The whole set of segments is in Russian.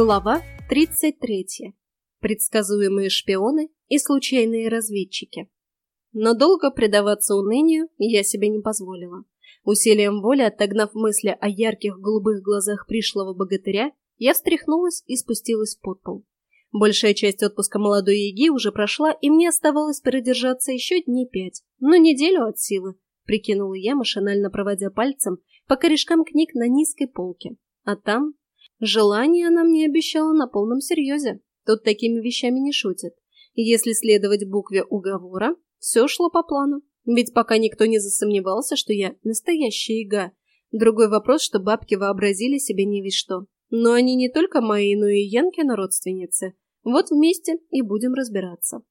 Глава 33. Предсказуемые шпионы и случайные разведчики. Но долго предаваться унынию я себе не позволила. Усилием воли, отогнав мысли о ярких голубых глазах пришлого богатыря, я встряхнулась и спустилась в подпол. Большая часть отпуска молодой яги уже прошла, и мне оставалось продержаться еще дней пять, но неделю от силы, прикинула я, машинально проводя пальцем по корешкам книг на низкой полке. А там Желание она мне обещала на полном серьезе. Тут такими вещами не шутят. Если следовать букве уговора, все шло по плану. Ведь пока никто не засомневался, что я настоящая ига. Другой вопрос, что бабки вообразили себе не весь что. Но они не только мои, но и Янкина родственницы. Вот вместе и будем разбираться.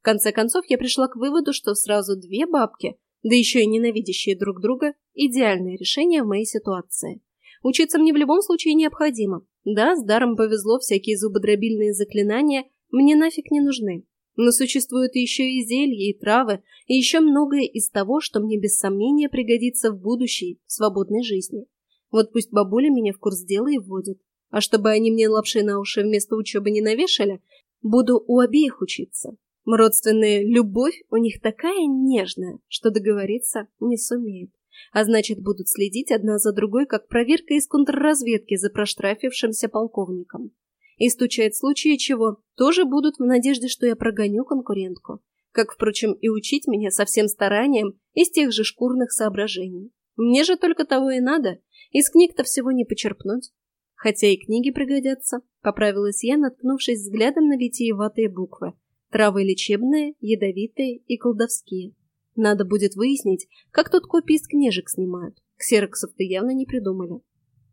В конце концов, я пришла к выводу, что сразу две бабки, да еще и ненавидящие друг друга, идеальное решение в моей ситуации. Учиться мне в любом случае необходимо. Да, с даром повезло, всякие зубодробильные заклинания мне нафиг не нужны. Но существуют еще и зелья, и травы, и еще многое из того, что мне без сомнения пригодится в будущей, свободной жизни. Вот пусть бабуля меня в курс дела и вводит. А чтобы они мне лапши на уши вместо учебы не навешали, буду у обеих учиться. Родственная любовь у них такая нежная, что договориться не сумеет а значит, будут следить одна за другой, как проверка из контрразведки за проштрафившимся полковником. И стучать в случае чего тоже будут в надежде, что я прогоню конкурентку. Как, впрочем, и учить меня со всем старанием из тех же шкурных соображений. Мне же только того и надо. Из книг-то всего не почерпнуть. Хотя и книги пригодятся, поправилась я, наткнувшись взглядом на витиеватые буквы. Травы лечебные, ядовитые и колдовские. Надо будет выяснить, как тут копии с книжек снимают. Ксероксов-то явно не придумали.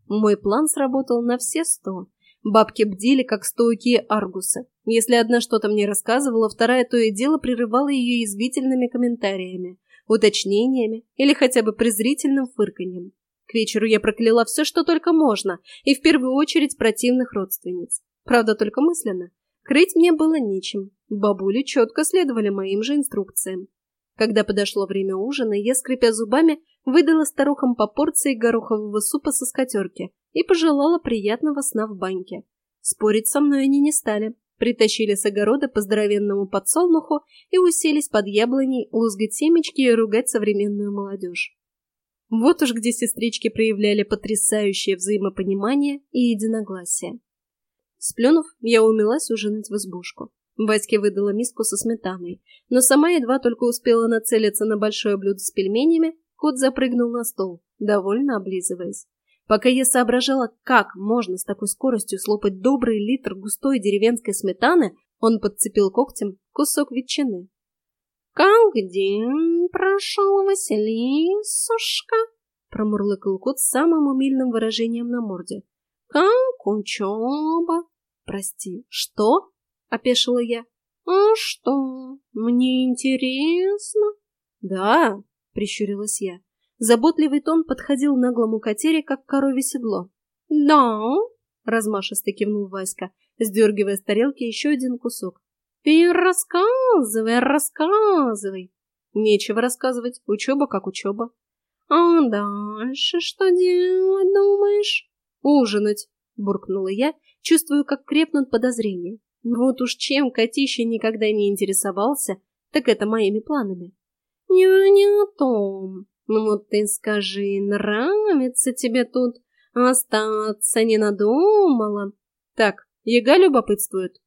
Мой план сработал на все сто. Бабки бдили, как стойкие аргусы. Если одна что-то мне рассказывала, вторая то и дело прерывала ее извительными комментариями, уточнениями или хотя бы презрительным фырканьем. К вечеру я прокляла все, что только можно, и в первую очередь противных родственниц. Правда, только мысленно. Крыть мне было нечем. Бабули четко следовали моим же инструкциям. Когда подошло время ужина, я, скрипя зубами, выдала старухам по порции горохового супа со скатерки и пожелала приятного сна в баньке. Спорить со мной они не стали. Притащили с огорода по здоровенному подсолнуху и уселись под яблоней лузгать семечки и ругать современную молодежь. Вот уж где сестрички проявляли потрясающее взаимопонимание и единогласие. Сплюнув, я умилась ужинать в избушку. Ваське выдала миску со сметаной, но сама едва только успела нацелиться на большое блюдо с пельменями, кот запрыгнул на стол, довольно облизываясь. Пока я соображала, как можно с такой скоростью слопать добрый литр густой деревенской сметаны, он подцепил когтем кусок ветчины. «Как день прошел, Василисушка?» — промурлыкал кот с самым умильным выражением на морде. «Как учеба?» «Прости, что?» — опешила я. «А что, мне интересно?» «Да», — прищурилась я. Заботливый тон подходил наглому котере, как корове седло. «Да», — размашисто кивнул Васька, сдергивая с тарелки еще один кусок. «Ты рассказывай, рассказывай!» «Нечего рассказывать, учеба как учеба». «А дальше что делать, думаешь?» «Ужинать», — буркнула я, чувствую, как крепнут подозрения. Вот уж чем котище никогда не интересовался, так это моими планами. Не, о том. Ну ты скажи, нравится тебе тут? Остаться не надумала? Так, яга любопытствует.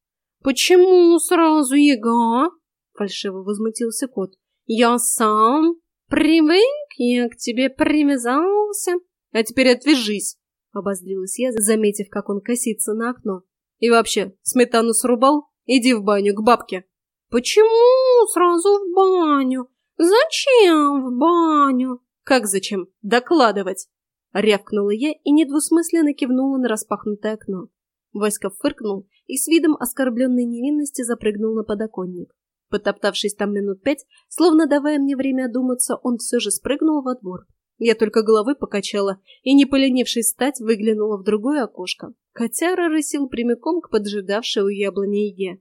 Почему сразу яга? Фальшиво возмутился кот. Я сам привык, я к тебе привязался. А теперь отвяжись, обозлилась я, заметив, как он косится на окно. И вообще, сметану срубал? Иди в баню, к бабке. Почему сразу в баню? Зачем в баню? Как зачем? Докладывать. Рявкнула я и недвусмысленно кивнула на распахнутое окно. Васька фыркнул и с видом оскорбленной невинности запрыгнул на подоконник. Потоптавшись там минут пять, словно давая мне время одуматься, он все же спрыгнул во двор. Я только головой покачала и, не поленившись встать, выглянула в другое окошко. Котяра рысил прямиком к поджидавшей у яблони Еге.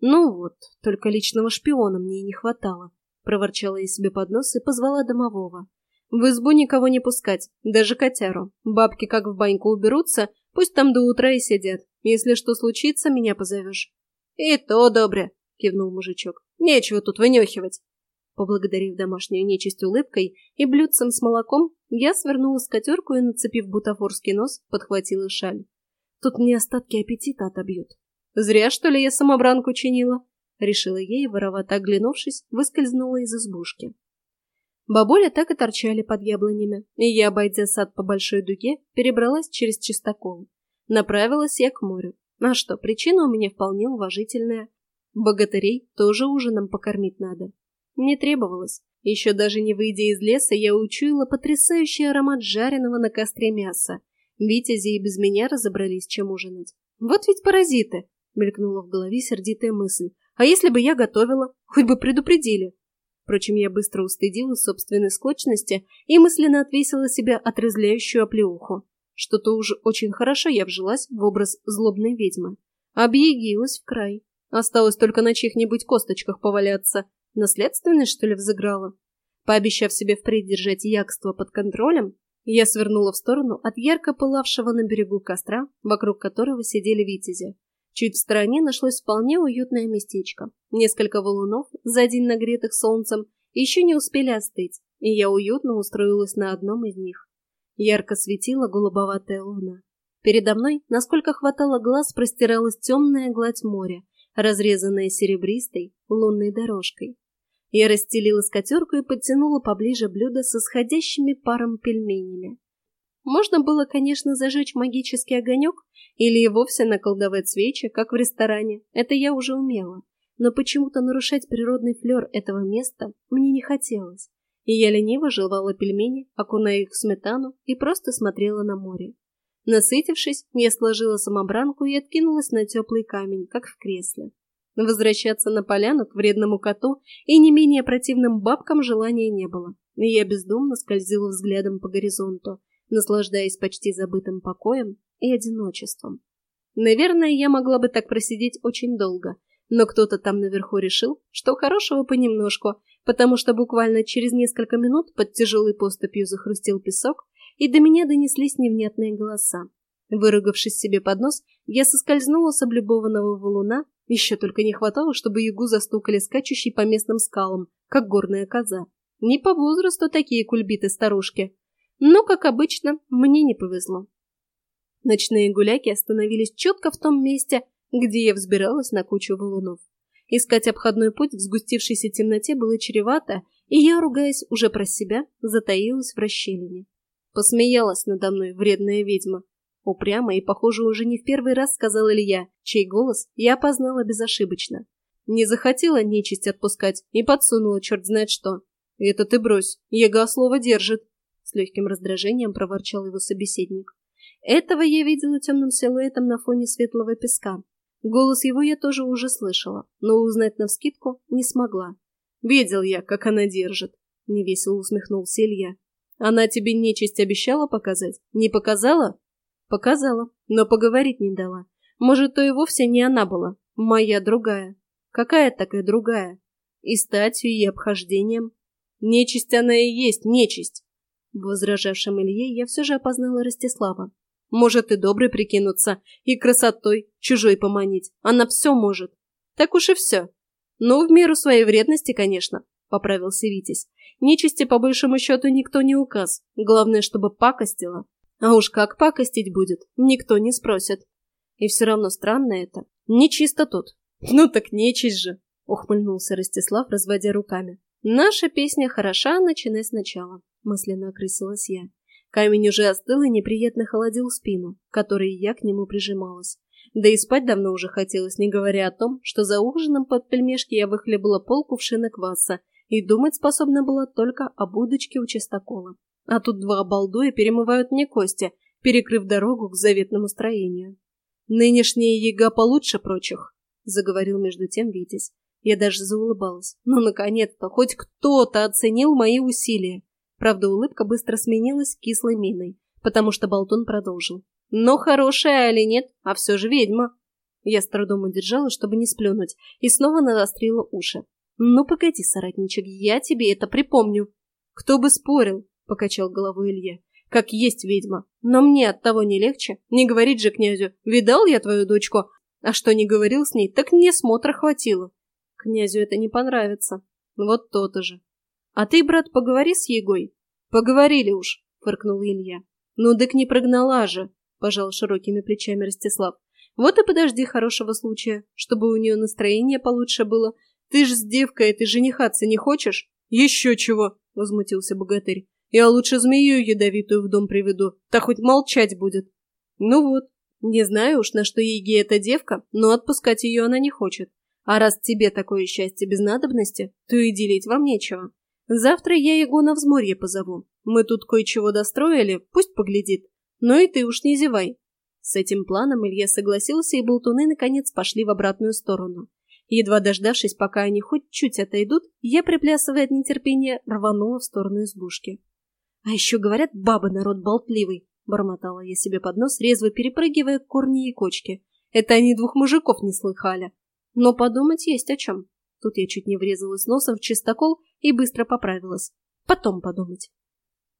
«Ну вот, только личного шпиона мне и не хватало», — проворчала я себе под нос и позвала домового. «В избу никого не пускать, даже котяру. Бабки как в баньку уберутся, Пусть там до утра и сидят. Если что случится, меня позовешь». «И то добре», — кивнул мужичок. «Нечего тут вынюхивать». Поблагодарив домашнюю нечисть улыбкой и блюдцем с молоком, я свернула скатерку и, нацепив бутафорский нос, подхватила шаль. Тут мне остатки аппетита отобьют. Зря, что ли, я самобранку чинила? Решила и, воровато оглянувшись, выскользнула из избушки. Бабуля так и торчали под яблонями, и я, обойдя сад по большой дуге, перебралась через чистокол. Направилась я к морю. А что, причина у меня вполне уважительная. Богатырей тоже ужином покормить надо. Не требовалось. Еще даже не выйдя из леса, я учуяла потрясающий аромат жареного на костре мяса. Витязи и без меня разобрались, чем ужинать. «Вот ведь паразиты!» — мелькнула в голове сердитая мысль. «А если бы я готовила? Хоть бы предупредили!» Впрочем, я быстро устыдилась собственной склочности и мысленно отвесила себя отрезляющую оплеуху. Что-то уже очень хорошо я вжилась в образ злобной ведьмы. Объегилась в край. Осталось только на чьих-нибудь косточках поваляться. Наследственность, что ли, взыграла? Пообещав себе впредь держать якство под контролем, я свернула в сторону от ярко пылавшего на берегу костра, вокруг которого сидели витязи. Чуть в стороне нашлось вполне уютное местечко. Несколько валунов, за день нагретых солнцем, еще не успели остыть, и я уютно устроилась на одном из них. Ярко светила голубоватая луна. Передо мной, насколько хватало глаз, простиралась темная гладь моря, разрезанная серебристой лунной дорожкой. Я расстелила скатерку и подтянула поближе блюдо с исходящими паром пельменями. Можно было, конечно, зажечь магический огонек или и вовсе наколдовать свечи, как в ресторане. Это я уже умела. Но почему-то нарушать природный флер этого места мне не хотелось. И я лениво жевала пельмени, окуная их в сметану и просто смотрела на море. Насытившись, я сложила самобранку и откинулась на теплый камень, как в кресле. Возвращаться на поляну к вредному коту и не менее противным бабкам желания не было. И я бездумно скользила взглядом по горизонту, наслаждаясь почти забытым покоем и одиночеством. Наверное, я могла бы так просидеть очень долго, но кто-то там наверху решил, что хорошего понемножку, потому что буквально через несколько минут под тяжелой поступью захрустел песок, и до меня донеслись невнятные голоса. Выругавшись себе под нос, я соскользнула с облюбованного валуна, еще только не хватало, чтобы ягу застукали скачущей по местным скалам, как горная коза. Не по возрасту такие кульбиты старушки. Но, как обычно, мне не повезло. Ночные гуляки остановились четко в том месте, где я взбиралась на кучу валунов. Искать обходной путь в сгустившейся темноте было чревато, и я, ругаясь уже про себя, затаилась в расщелине. Посмеялась надо мной вредная ведьма. Упрямо и, похоже, уже не в первый раз сказал Илья, чей голос я опознала безошибочно. Не захотела нечисть отпускать и подсунула черт знает что. «Это ты брось, Ега слово держит», — с легким раздражением проворчал его собеседник. Этого я видела темным силуэтом на фоне светлого песка. Голос его я тоже уже слышала, но узнать навскидку не смогла. «Видел я, как она держит», — невесело усмехнулся Илья. «Она тебе нечисть обещала показать? Не показала?» «Показала, но поговорить не дала. Может, то и вовсе не она была, моя другая. Какая такая другая? И статью, и обхождением. Нечисть она и есть, нечисть!» В возражавшем Илье я все же опознала Ростислава. Может и добрый прикинуться, и красотой чужой поманить. Она все может. Так уж и все. Ну, в меру своей вредности, конечно, — поправился Витязь. Нечисти, по большему счету, никто не указ. Главное, чтобы пакостила. А уж как пакостить будет, никто не спросит. И все равно странно это. Нечисто тут. Ну так нечисть же, — ухмыльнулся Ростислав, разводя руками. Наша песня хороша, начиная сначала, — мысленно окрысилась я. Камень уже остыл и неприятно холодил спину, которой я к нему прижималась. Да и спать давно уже хотелось, не говоря о том, что за ужином под пельмешки я выхлебала пол кувшина кваса и думать способна была только о будочке у чистокола. А тут два балдуя перемывают мне кости, перекрыв дорогу к заветному строению. «Нынешняя яга получше прочих», — заговорил между тем Витязь. Я даже заулыбалась. Ну, наконец-то, хоть кто-то оценил мои усилия. Правда, улыбка быстро сменилась кислой миной, потому что Болтун продолжил. «Но хорошая или нет, а все же ведьма». Я с трудом удержала, чтобы не сплюнуть, и снова навострила уши. «Ну, погоди, соратничек, я тебе это припомню». «Кто бы спорил», — покачал головой Илья. как есть ведьма. Но мне от того не легче. Не говорить же князю, видал я твою дочку, а что не говорил с ней, так мне смотра хватило. Князю это не понравится. Вот то-то же. А ты, брат, поговори с Егой. Поговорили уж, фыркнул Илья. Ну, так не прогнала же, пожал широкими плечами Ростислав. Вот и подожди хорошего случая, чтобы у нее настроение получше было. Ты ж с девкой этой женихаться не хочешь? Еще чего, возмутился богатырь. Я лучше змею ядовитую в дом приведу, так хоть молчать будет. Ну вот, не знаю уж, на что Еге эта девка, но отпускать ее она не хочет. А раз тебе такое счастье без надобности, то и делить вам нечего. Завтра я его на взморье позову. Мы тут кое-чего достроили, пусть поглядит. Но и ты уж не зевай. С этим планом Илья согласился, и болтуны наконец пошли в обратную сторону. Едва дождавшись, пока они хоть чуть отойдут, я, приплясывая от нетерпения, рванула в сторону избушки. А еще говорят, бабы народ болтливый, бормотала я себе под нос, резво перепрыгивая корни и кочки. Это они двух мужиков не слыхали. Но подумать есть о чем. Тут я чуть не врезалась носом в чистокол и быстро поправилась. Потом подумать.